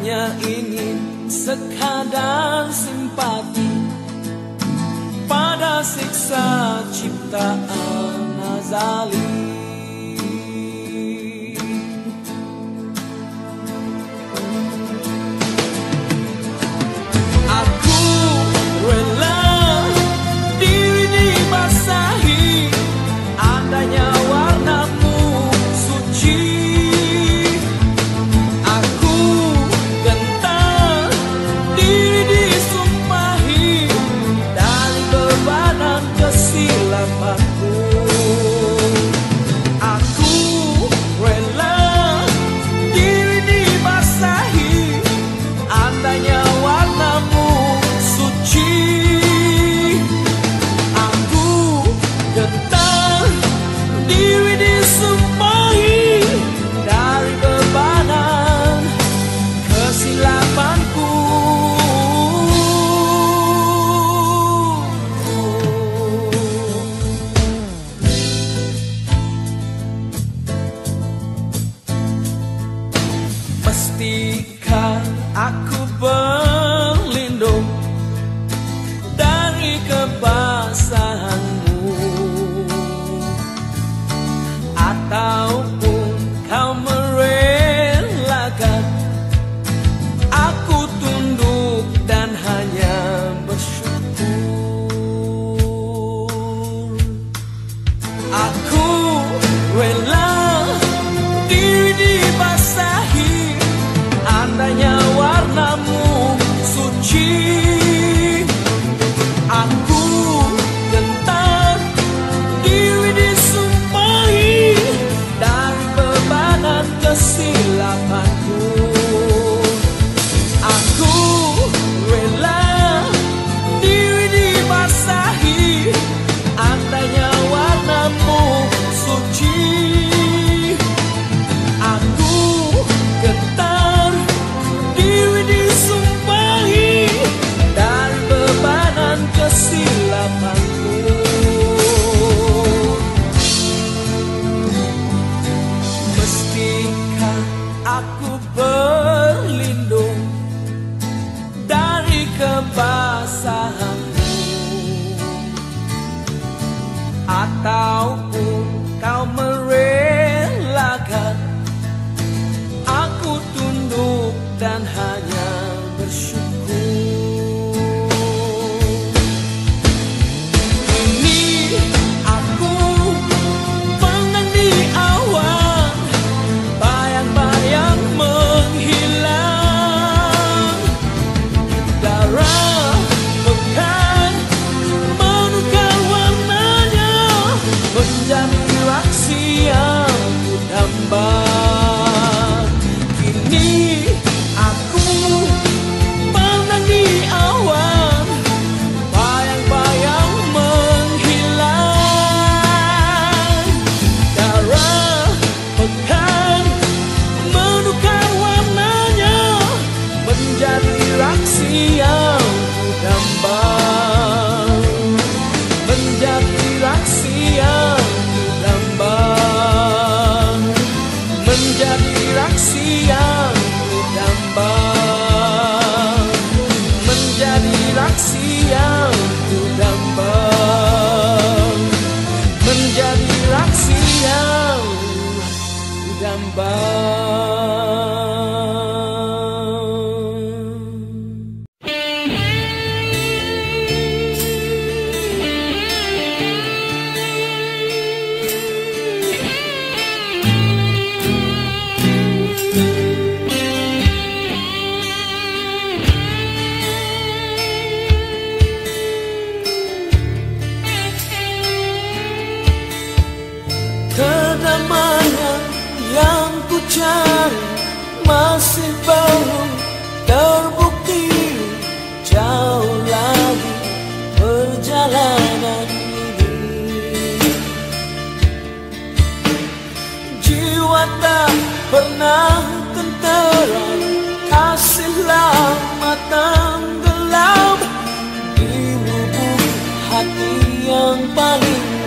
Hanya ingin sekadar simpati pada siksa ciptaan azali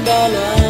dollar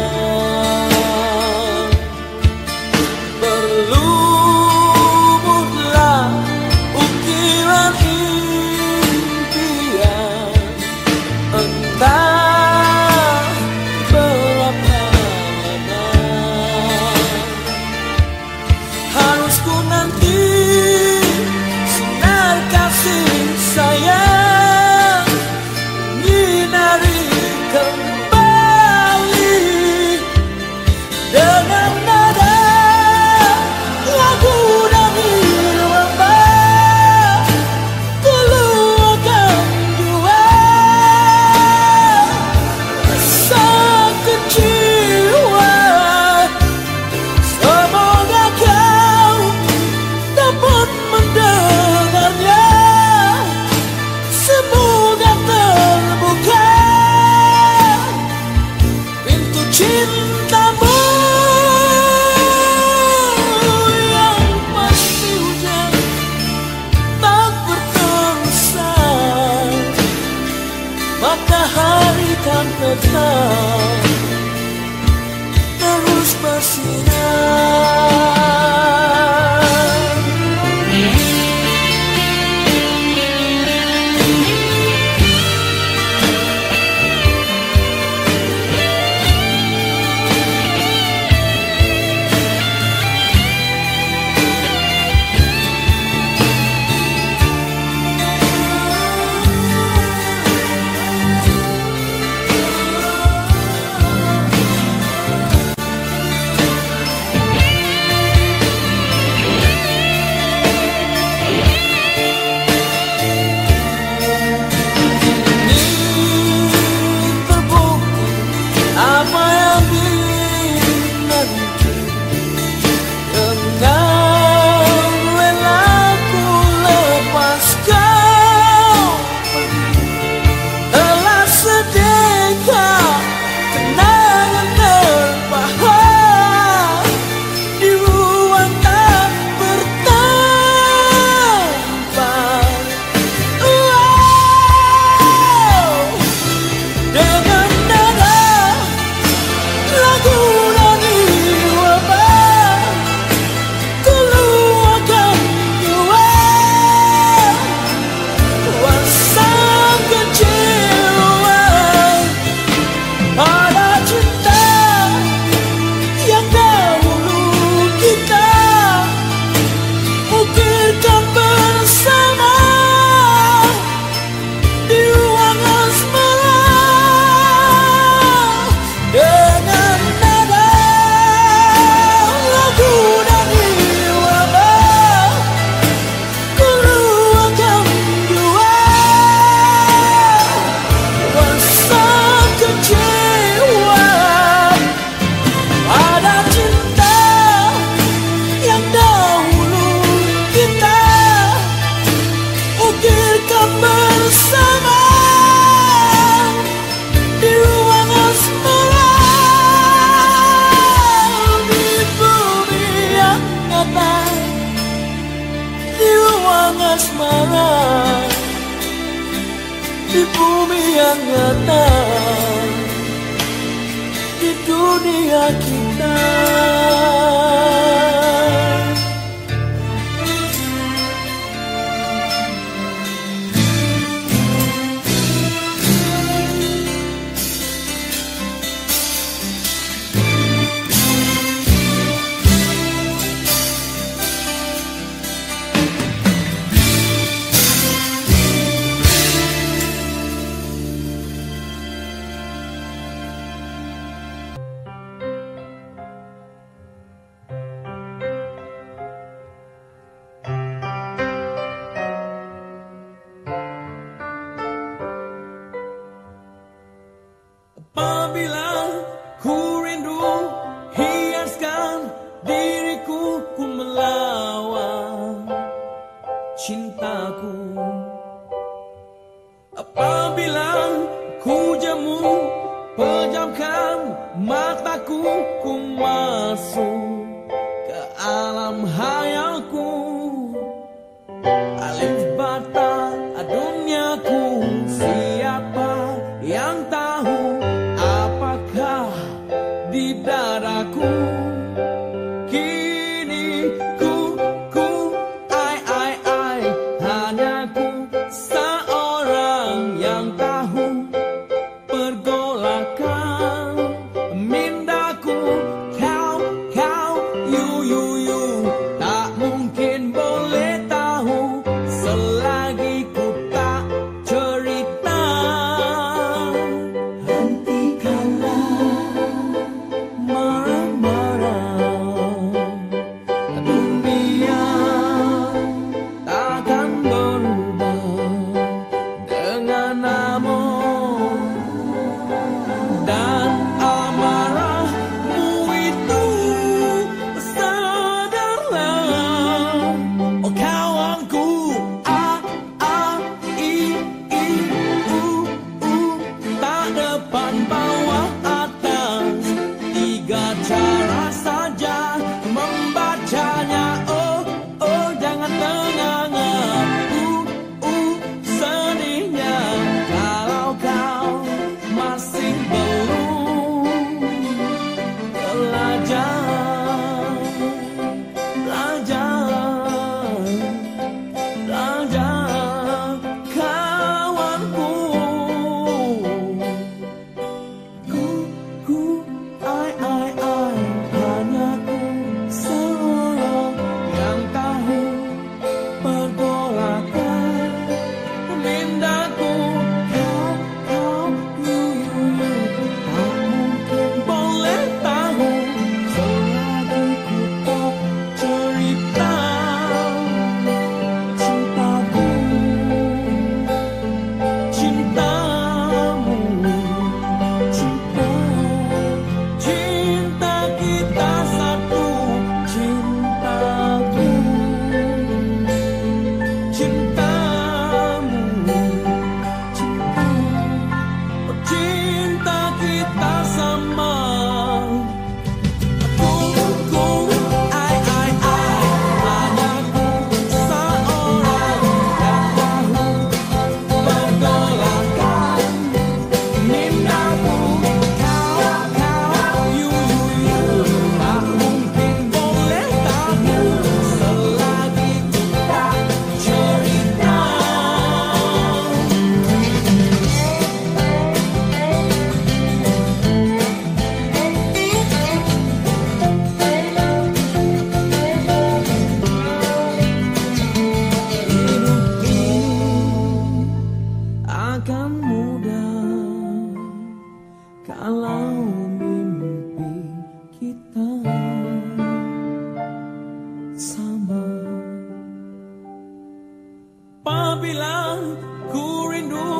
bilang ku rindu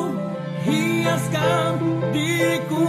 hiaskan diriku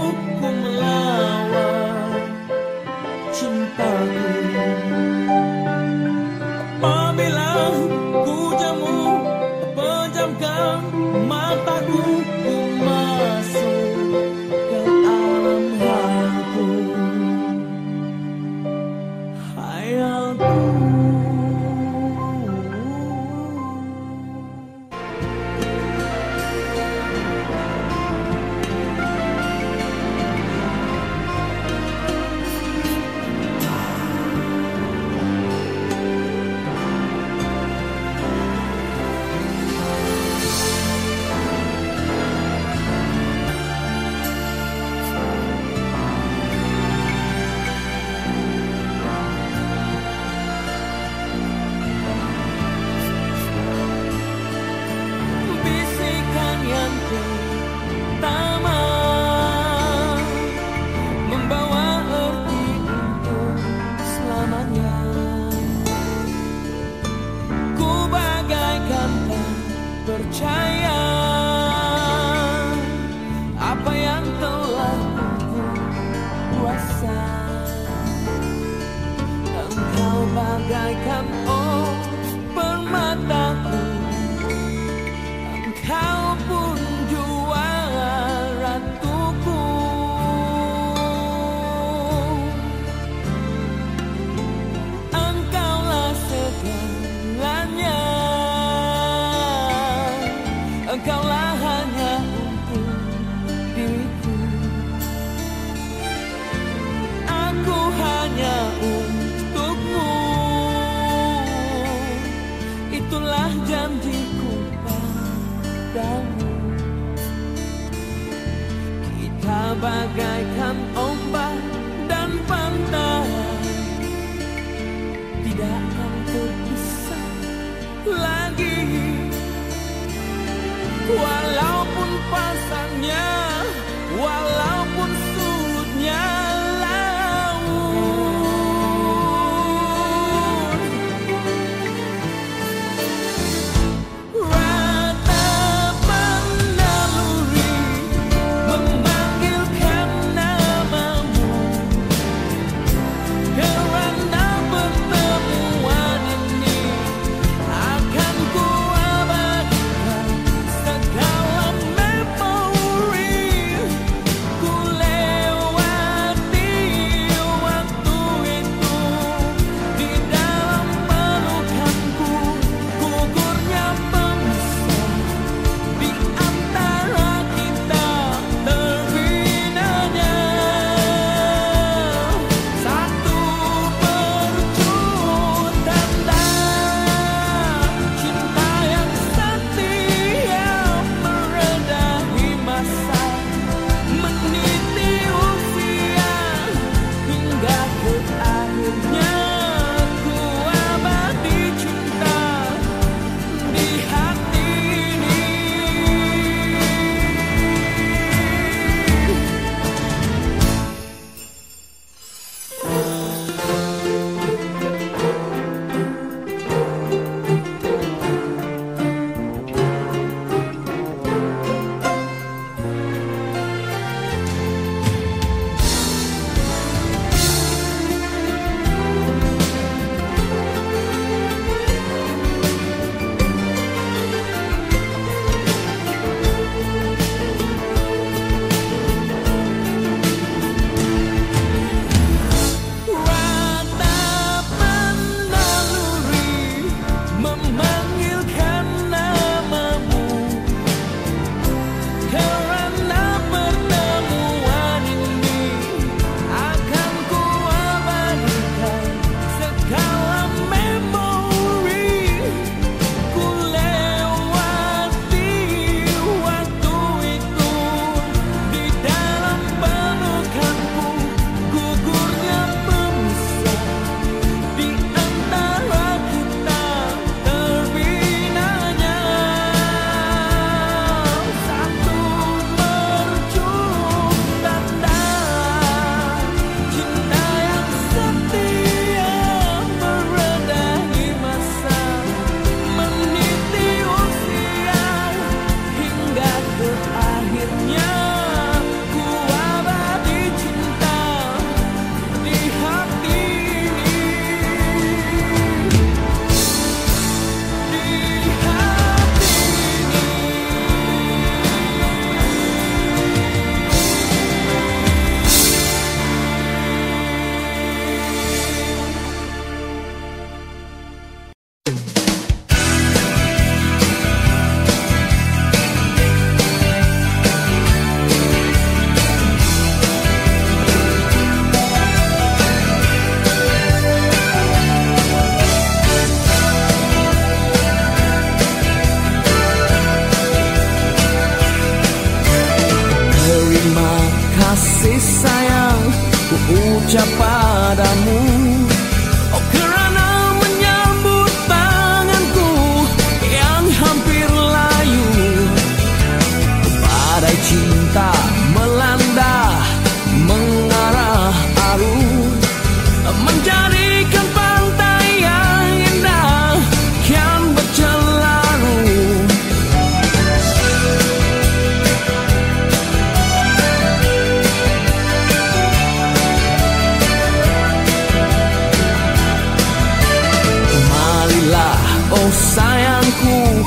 sayangku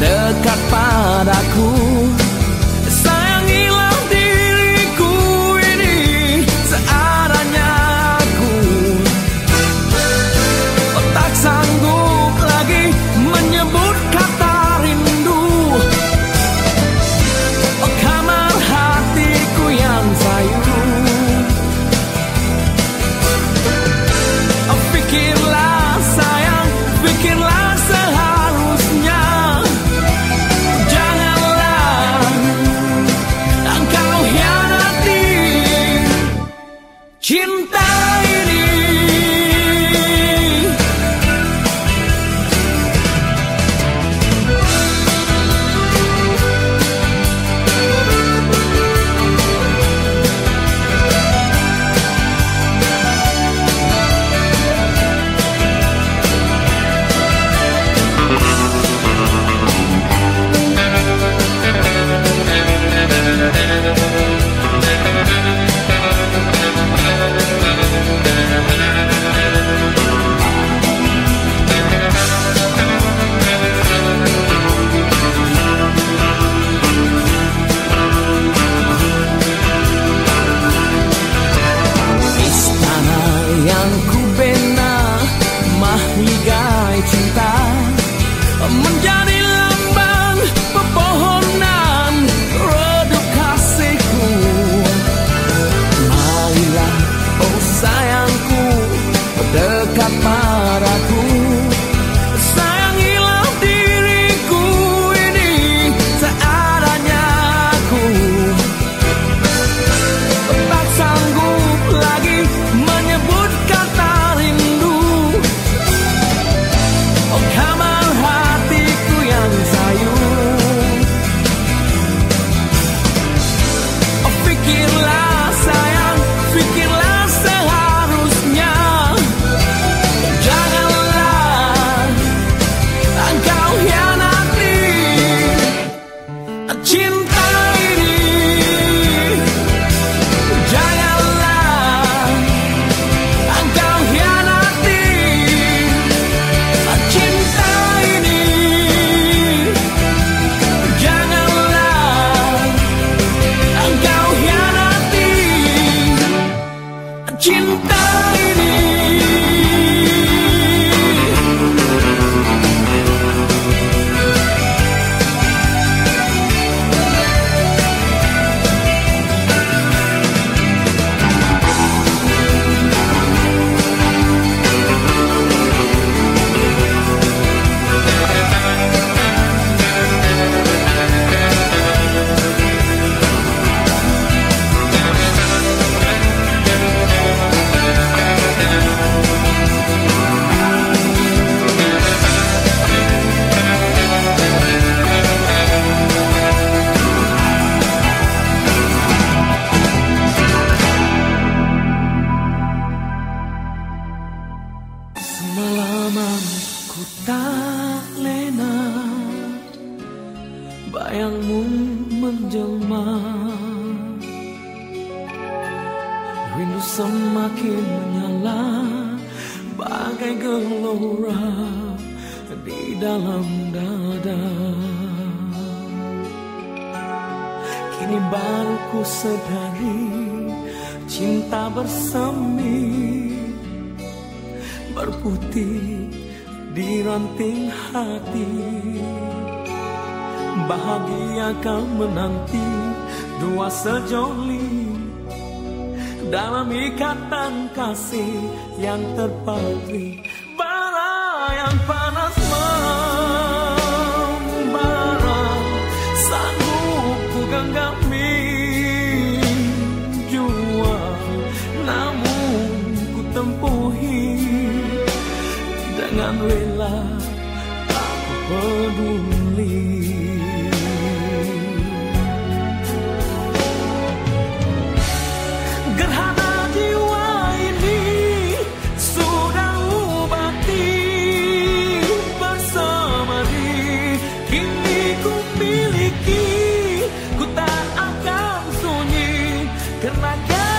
dekat padaku. sejoli dalam ikatan kasih yang terpatri bara yang panas membara. Sanggup ku genggami jua namun ku tempuhi. Dengan rela tak peduli. I got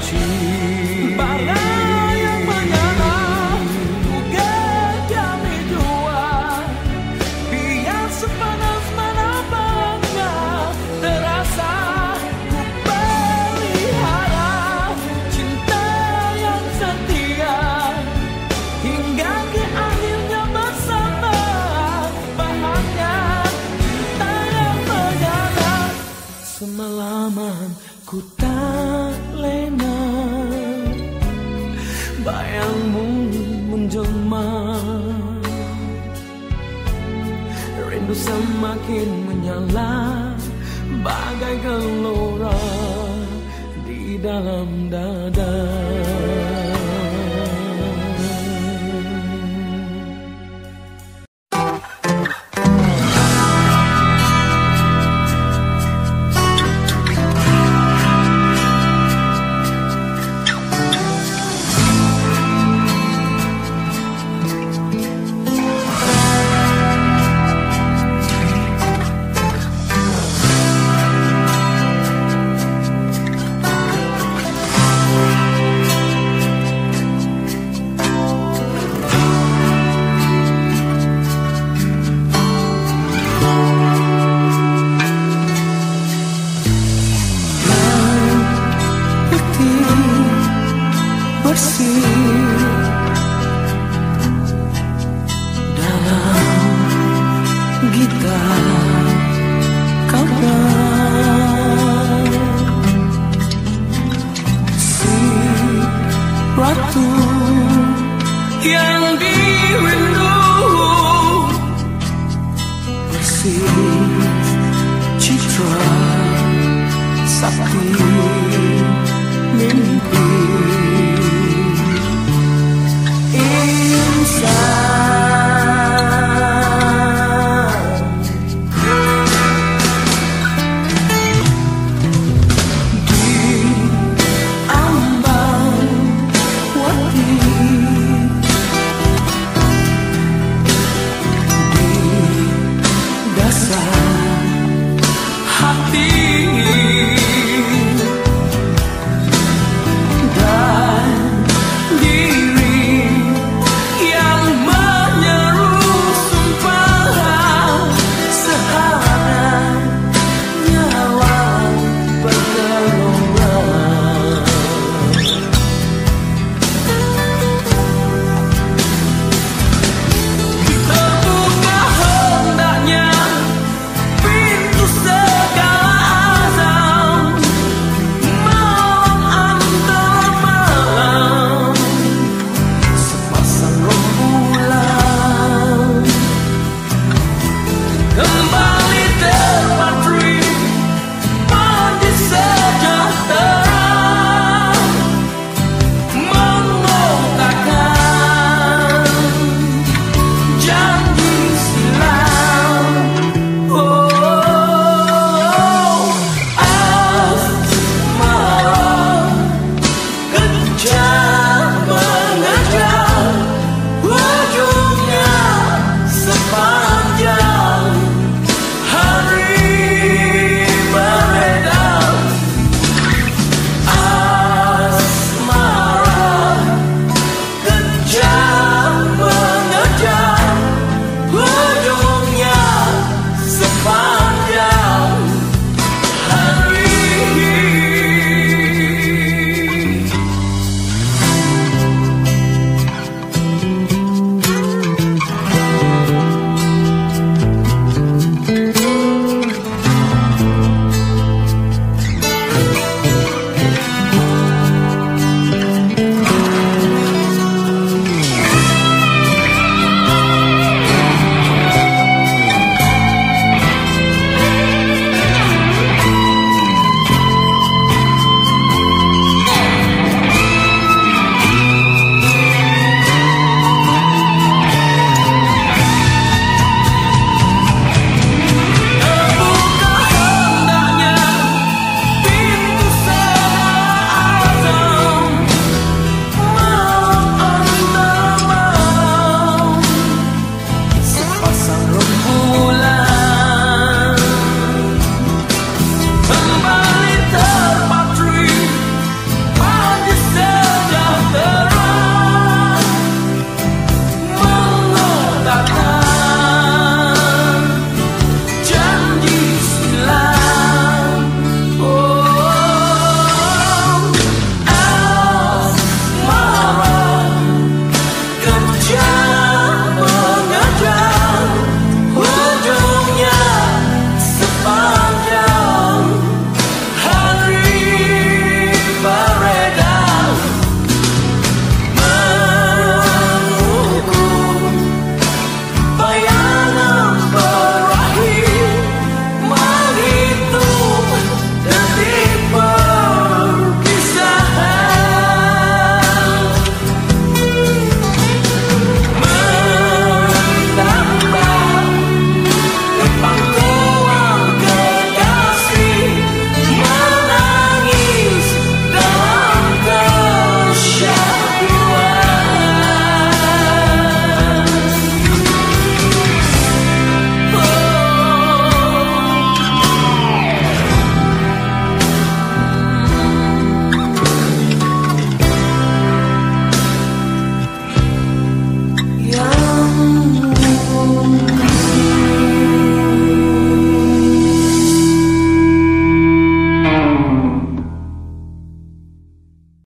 去 semakin menyala Bagai gelora di dalam 的。